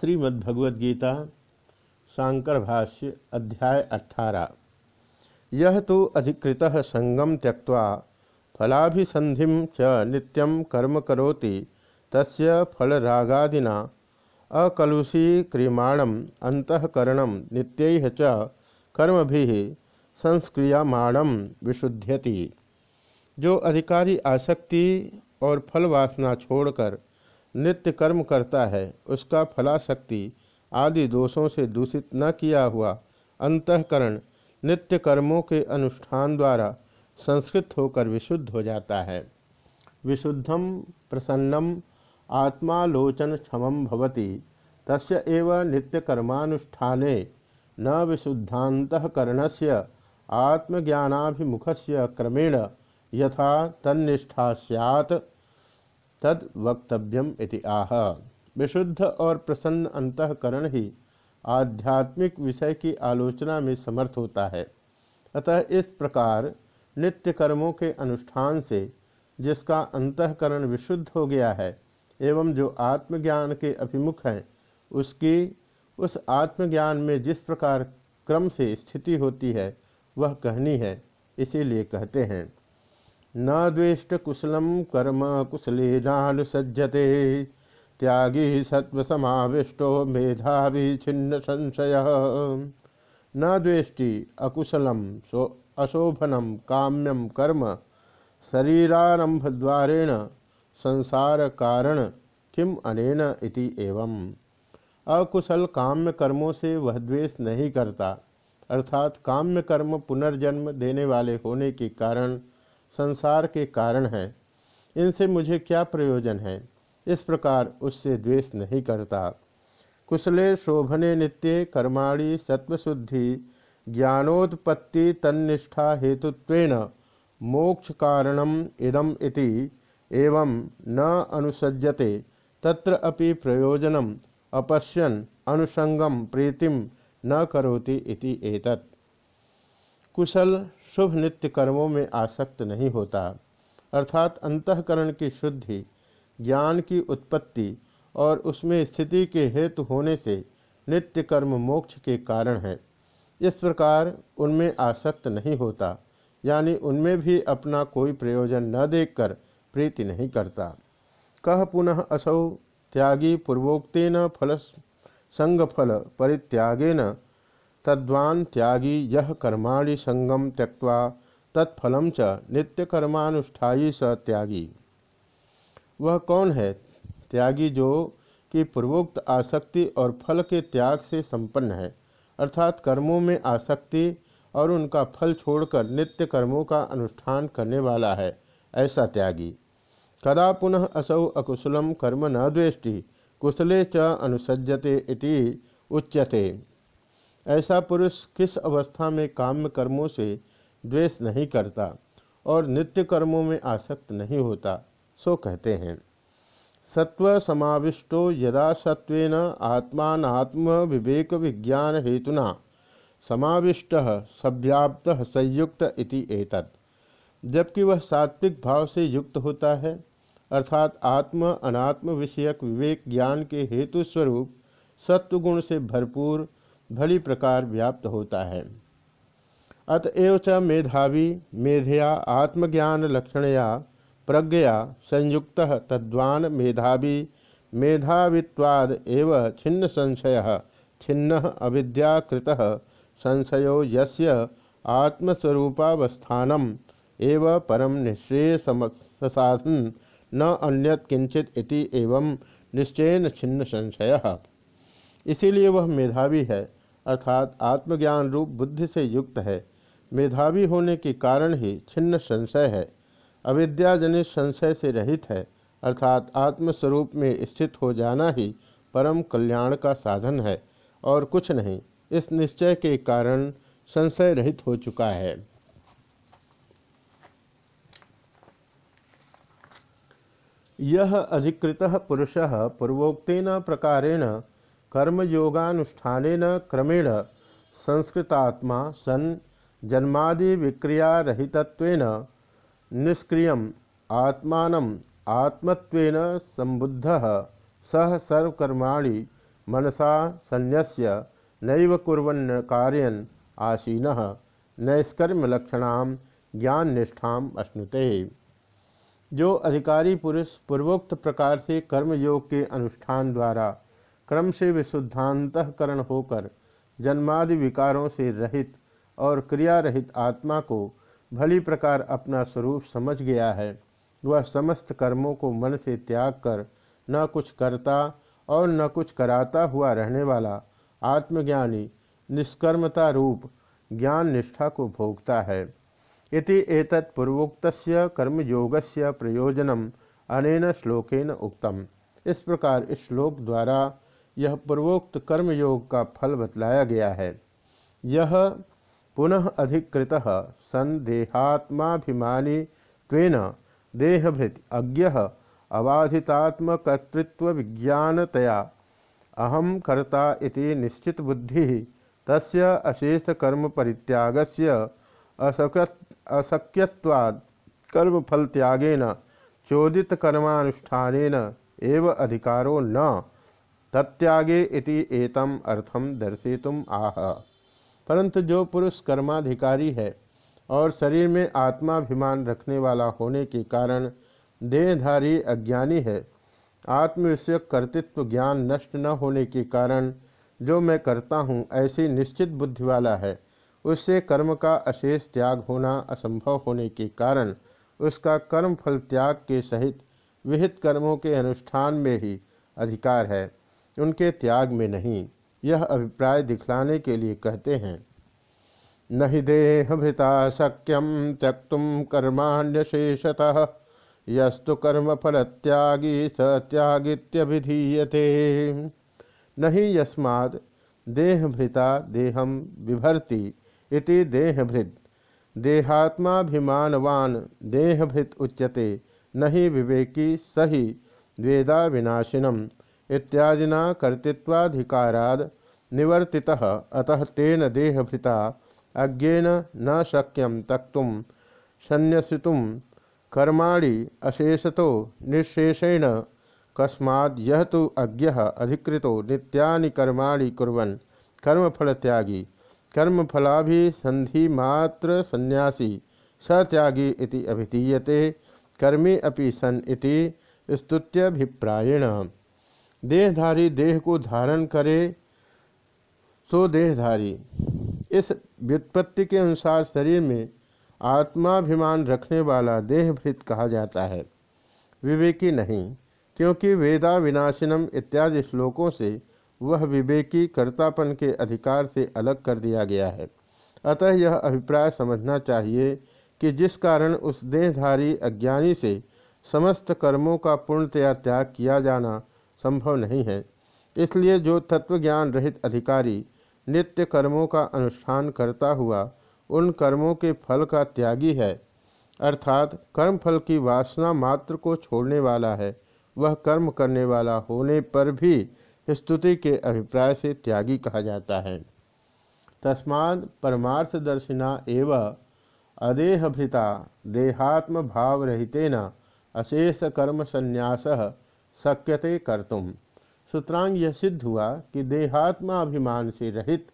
श्रीमद्भगवद्गीता शांकर भाष्य अध्याय अठारह। यह तो अधिकृत संगम त्यक्त्वा फलाभिसंधि च नित्यं कर्म करोति, तस्य फलरागादिना अकलुषीक्रियमाणम अंतकरण नित्य च कर्म भी संस्क्रियमाणम विशुद्ध्यति जो अधिकारी आसक्ति और फल वासना छोड़कर नित्य कर्म करता है, उसका फलाशक्ति आदि दोषों से दूषित न किया हुआ अंतकरण नित्य कर्मों के अनुष्ठान द्वारा संस्कृत होकर विशुद्ध हो जाता है। विशुद्धम प्रसन्नम आत्मालोचन क्षम भवति, तस्य एव नित्यकर्मानुष्ठाने न विशुद्धातकरण से आत्मज्ञाभिमुख से क्रमेण यथा तन्निष्ठा सैत् तद वक्तव्यम इति आह। विशुद्ध और प्रसन्न अंतकरण ही आध्यात्मिक विषय की आलोचना में समर्थ होता है। अतः इस प्रकार नित्य कर्मों के अनुष्ठान से जिसका अंतकरण विशुद्ध हो गया है एवं जो आत्मज्ञान के अभिमुख हैं, उसकी उस आत्मज्ञान में जिस प्रकार क्रम से स्थिति होती है, वह कहनी है, इसीलिए कहते हैं। न द्वेष्ट कर्म कुशलेनानुसज्जते त्यागी सत्वसमाविष्टो मेधावी छिन्न संशय। न द्वेष्टि अकुशलम सो अशोभनम काम्यम कर्म शरीरारंभद्वारेण संसार कारण किम अनेन इति एवं अकुशल काम्य कर्मों से वह द्वेष नहीं करता, अर्थात काम्य कर्म पुनर्जन्म देने वाले होने के कारण संसार के कारण है। इनसे मुझे क्या प्रयोजन है? इस प्रकार उससे द्वेष नहीं करता। कुशले शोभने नित्य कर्माणी सत्वशुद्धि ज्ञानोत्पत्ति तन्निष्ठा हेतुत्वेन मोक्ष कारणम इदम इति। एवं न अनुसज्जते तत्र अपि प्रयोजनम, अपश्यन अनुसंगम प्रीतिम न करोति इति एतत्। कुशल शुभ नित्य कर्मों में आसक्त नहीं होता, अर्थात अंतकरण की शुद्धि, ज्ञान की उत्पत्ति और उसमें स्थिति के हेतु होने से नित्य कर्म मोक्ष के कारण है। इस प्रकार उनमें आसक्त नहीं होता, यानी उनमें भी अपना कोई प्रयोजन न देखकर प्रीति नहीं करता। कह पुनः असौ त्यागी पूर्वोक्न फल संगफल परित्यागेन तद्वान त्यागी यह कर्माणि संगम त्यक्वा तत्फलम च नित्यकर्मानुष्ठाई स त्यागी। वह कौन है? त्यागी जो कि पूर्वोक्त आसक्ति और फल के त्याग से संपन्न है, अर्थात कर्मों में आसक्ति और उनका फल छोड़कर नित्य कर्मों का अनुष्ठान करने वाला है, ऐसा त्यागी। कदा पुनः असौ अकुशलम कर्म न द्वेष्टि, कुशले च अनुसज्जते इति उच्यते। ऐसा पुरुष किस अवस्था में काम्य कर्मों से द्वेष नहीं करता और नित्य कर्मों में आसक्त नहीं होता? सो कहते हैं। सत्व समाविष्टो यदा सत्वेन आत्मात्म विवेक विज्ञान हेतुना समाविष्ट सव्याप्त संयुक्त इति एतत्। जबकि वह सात्विक भाव से युक्त होता है, अर्थात आत्म अनात्म विषयक विवेक ज्ञान के हेतु स्वरूप सत्वगुण से भरपूर भली प्रकार व्याप्त होता है। अतएव च मेधावी, मेधया, आत्मज्ञान लक्षणया, प्रज्ञया, संयुक्त, तद्वान मेधावी, मेधावित्वाद एव छिन्न संशय, छिन्न अविद्याकृत, संशयो यस्य आत्मस्वरूपावस्थानम एव परम निश्चय साधन न अन्यत किंचित इति एवं निश्चयन छिन्न संशय। इसीलिए वह मेधावी है। अर्थात आत्मज्ञान रूप बुद्धि से युक्त है। मेधावी होने के कारण ही छिन्न संशय है। अविद्याजनित संशय से रहित है, अर्थात आत्मस्वरूप में स्थित हो जाना ही परम कल्याण का साधन है, और कुछ नहीं, इस निश्चय के कारण संशय रहित हो चुका है। यह अधिकृत पुरुष पूर्वोक्न प्रकारेण कर्मयोगानुष्ठान क्रमेण संस्कृतात्मा सन जन्मादि विक्रियारहितत्वेन निष्क्रिय आत्मा आत्मत्वेन संबुद्ध सह सर्वकर्माणि मनसा संन्यस्य नैव कुर्वन्न कार्यन आसीन। नैष्कर्म लक्षणाम ज्ञान निष्ठाम अश्नुते। जो अधिकारी पुरुष पूर्वोक्त प्रकार से कर्मयोग के अनुष्ठान द्वारा क्रम से विशुद्धांतकरण होकर, जन्मादि विकारों से रहित और क्रिया रहित आत्मा को भली प्रकार अपना स्वरूप समझ गया है। वह समस्त कर्मों को मन से त्याग कर, न कुछ करता और न कुछ कराता हुआ रहने वाला आत्मज्ञानी, निष्कर्मता रूप, ज्ञान निष्ठा को भोगता है। इति एतत् पूर्वोक्तस्य कर्मयोगस्य प्रयोजनम अनेन श्लोकेन उक्तम। इस प्रकार इस श्लोक द्वारा यह पूर्वोक्त कर्मयोग का फल बतलाया गया है। यह पुनः अधिकृत संदेहात्माभिमानी त्वेन देहभृत अज्ञ अबाधितात्मकर्तृत्व विज्ञानतया अहम कर्ता इति निश्चित बुद्धि तस्य अशेष कर्म परित्यागस्य अशक्यवाद कर्म फल त्यागेन चोदित कर्मानुष्ठान एव अधिकारो न तत्यागे इति एतम अर्थम दर्शितुम आह। परंतु जो पुरुष कर्माधिकारी है और शरीर में आत्माभिमान रखने वाला होने के कारण देहधारी अज्ञानी है आत्मविषयक कर्तृत्व ज्ञान नष्ट न होने के कारण जो मैं करता हूँ ऐसी निश्चित बुद्धि वाला है, उससे कर्म का अशेष त्याग होना असंभव होने के कारण उसका कर्म फल त्याग के सहित विहित कर्मों के अनुष्ठान में ही अधिकार है। उनके त्याग में नहीं। यह अभिप्राय दिखलाने के लिए कहते हैं न ही देहभृता शक्यम त्यक्तुम कर्माण्यशेषतः, यस्तु कर्मफल त्यागी स त्यागित्यभिधीयते। नहीं यस्माद् देहभृता देहम बिभर्ति इति देहभृत देहात्माभिमानवान देहभृत उच्यते, नहीं विवेकी सही द्वेदा विनाशिनम इत्यादिना कर्तृत्वाधिकाराद निवर्तितः, अतः तेन देहभृता अज्ञेन न शक्यम तक्तुम संन्यसितुम कर्माणि अशेषतो निशेषेण कस्माद् यह तो अज्ञ अधिकृतो नित्यानि कर्माणि कुर्वन् कर्मफल त्यागी कर्मफलाभिसंधि मात्र सन्यासी सत्यागी इति अभिधीयते। कर्मी अपि सन इति स्तुत्यभिप्रायेण। देहधारी देह को धारण करे, सो देहधारी। इस व्युत्पत्ति के अनुसार शरीर में आत्माभिमान रखने वाला देहभृत कहा जाता है। विवेकी नहीं, क्योंकि वेदा विनाशिनम इत्यादि श्लोकों से वह विवेकी कर्तापन के अधिकार से अलग कर दिया गया है। अतः यह अभिप्राय समझना चाहिए कि जिस कारण उस देहधारी अज्ञानी से समस्त कर्मों का पूर्णतया त्याग किया जाना संभव नहीं है। इसलिए जो तत्वज्ञान रहित अधिकारी नित्य कर्मों का अनुष्ठान करता हुआ उन कर्मों के फल का त्यागी है, अर्थात कर्म फल की वासना मात्र को छोड़ने वाला है, वह कर्म करने वाला होने पर भी स्तुति के अभिप्राय से त्यागी कहा जाता है। तस्माद परमार्थदर्शिना एव अदेहभृता देहात्म भाव रहितेन अशेष कर्म संन्यास शक्यते कर्तुम सूत्रांग यह सिद्ध हुआ कि देहात्मा अभिमान से रहित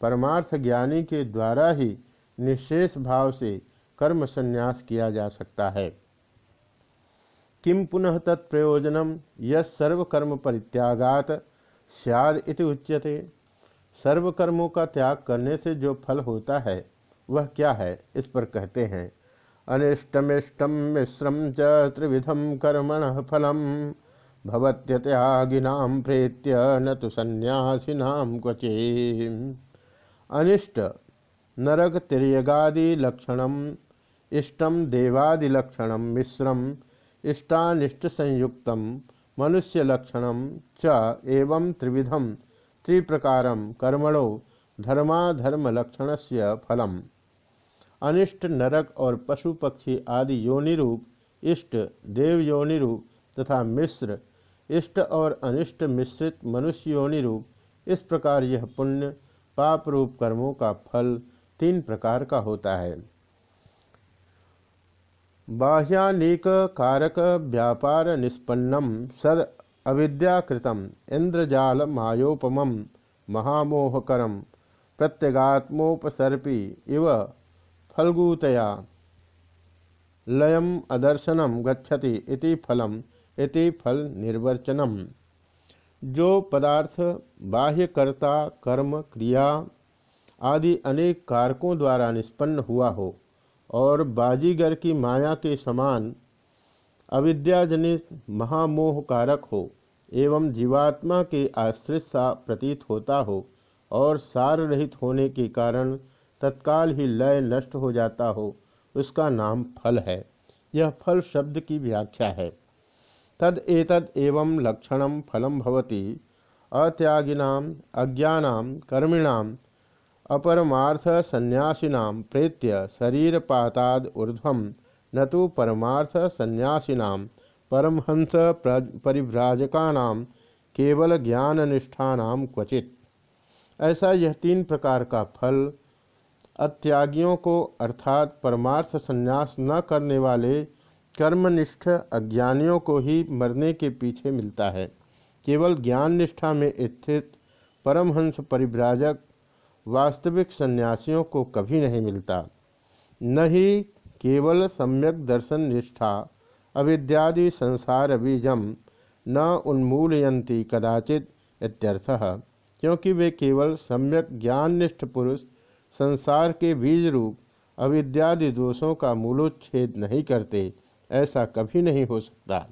परमार्थ ज्ञानी के द्वारा ही निशेष भाव से कर्म संन्यास किया जा सकता है। किम पुनः तत्प्रयोजनम यह सर्वकर्म परित्यागात सियाद इति उच्यते। सर्वकर्मों का त्याग करने से जो फल होता है, वह क्या है? इस पर कहते हैं अनिष्टमिष्टम मिश्रम च त्रिविधम कर्मण फलम। भवत्यत्यागिनाम प्रेत्य न तो संन्यासीनाम क्वचे अनिष्ट, नरक तिर्यगादिलक्षण इष्टम देवादिलक्षण मिश्रम, इष्टानिष्ट संयुक्त मनुष्यलक्षण च त्रिविधम त्रिप्रकार कर्मणो धर्माधर्मलक्षण से फलम। अनिष्ट, नरक और पशु पक्षी आदि योनिरूप, इष्ट देव तथा मिश्र इष्ट और अनिष्ट मिश्रित मनुष्य योनिरूप इस प्रकार यह पुण्य, पाप रूप कर्मों का फल तीन प्रकार का होता है। बाह्यानेक कारक व्यापार निष्पन्नम सद अविद्याकृतम इंद्रजाल मायोपम महामोहकरम प्रत्यगात्मोपसर्पी इव फलगूतया लयम अदर्शनम गच्छति इति फलम इति फल निर्वचनम जो पदार्थ, बाह्यकर्ता, कर्म, क्रिया आदि अनेक कारकों द्वारा निष्पन्न हुआ हो और बाजीगर की माया के समान अविद्याजनित महामोह कारक हो एवं जीवात्मा के आश्रित सा प्रतीत होता हो और सार रहित होने के कारण तत्काल ही लय नष्ट हो जाता हो, उसका नाम फल है। यह फल शब्द की व्याख्या है। तद एतद एवं लक्षण फलम भवति। अत्यागिनाम अज्ञानाम कर्मिणाम अपरमार्थ संन्यासीना प्रेत्य शरीरपाताद ऊर्ध्व न तो परमार्थ संन्यासीना परमहंस परिभ्राजका केवल ज्ञान निष्ठा क्वचित। ऐसा यह तीन प्रकार का फल, अत्यागियों को अर्थात परमार्थ संन्यास न करने वाले कर्मनिष्ठ अज्ञानियों को ही मरने के पीछे मिलता है। केवल ज्ञान निष्ठा में स्थित परमहंस परिभ्राजक वास्तविक सन्यासियों को कभी नहीं मिलता। न ही केवल सम्यक दर्शन निष्ठा, अविद्यादि संसार बीजम न उन्मूलयंती कदाचित इत्यर्थः, क्योंकि वे केवल सम्यक ज्ञाननिष्ठ पुरुष, संसार के बीज रूप अविद्यादि दोषों का मूलोच्छेद नहीं करते। ऐसा कभी नहीं हो सकता।